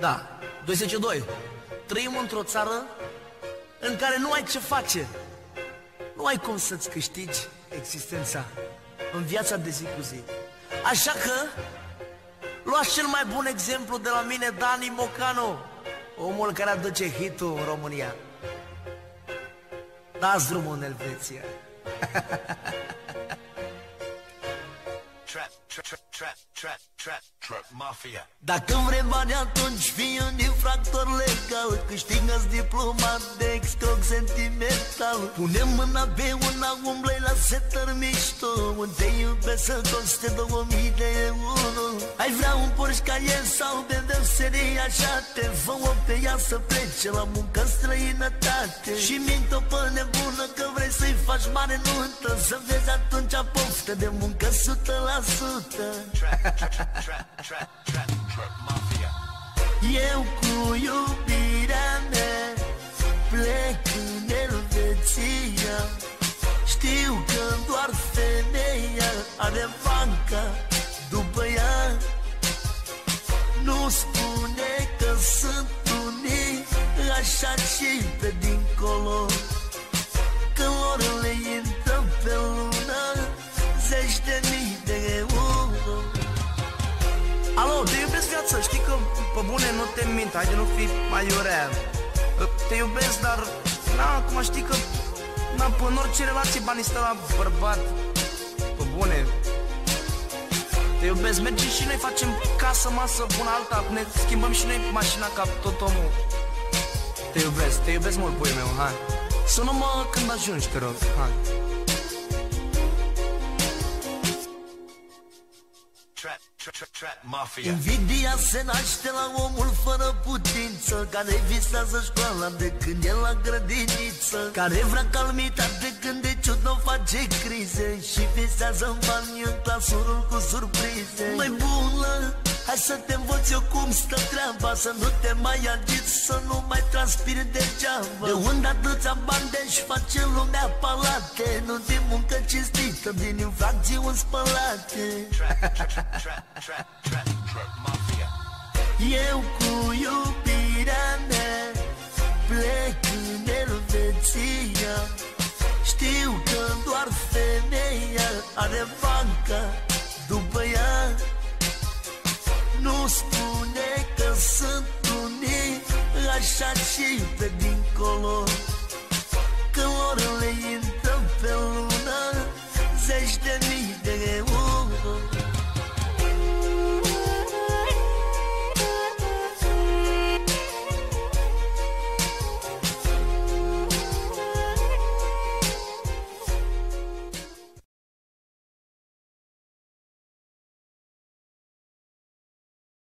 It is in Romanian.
Da, 202. Trăim într-o țară în care nu ai ce face. Nu ai cum să-ți câștigi existența în viața de zi cu zi. Așa că, luați cel mai bun exemplu de la mine, Dani Mocanu, omul care aduce hitul în România. Dați drumul în Elveția. Trap, trap, trap, trap, trap, trap, trap, mafia. Dacă vrei bani atunci fii un infractor legal Câștigă-ți diplomat de excroc sentimental Pune mâna pe una, umblă la setter mișto Un te iubesc să coste 2000 de euro Ai vrea un Porsche Cayenne sau BMW seria 7 Fă-o pe ea să plece la muncă în străinătate Și mint-o pe nebună că vrei să-i faci mare nuntă Să vezi atunci poftă de muncă 100% Trap, trap, trap, trap, trap, trap, mafia. Eu cu iubirea banca după ea. Nu spune că sunt uniți Așa și pe dincolo. Că lor le intră pe lună Zeci de mii de euro. Alo, te iubesc viață, știi că pe bune nu te mint, hai de nu fi mai iurea Te iubesc, dar na, acum știi că na, pe în orice relație banii stă la bărbat. Pe bune Te iubesc, mergem și noi facem casă, masă, bună alta Ne schimbăm și noi mașina ca tot omul. Te iubesc, te iubesc mult, puiul meu, hai. Sună-mă când ajungi, te rog, hai. Trap, trap, trap, trap, mafia. Invidia se naște la omul fără putință Care visează școala de când e la grădiniță Care vrea calmitate când de ciudă face crize Și visează în bani în clasurul cu surprize Mai bună, hai să te învăț eu cum stă treaba Să nu te mai agiți, să nu mai transpiri degeaba De unde atâția bani de-și face lumea palate Nu din muncă cinstită, din infracțiuni spălate Trap, trap, trap, trap, trap, trap, trap, mafia. Eu cu iubirea spune că sunt unii Așa și pe dincolo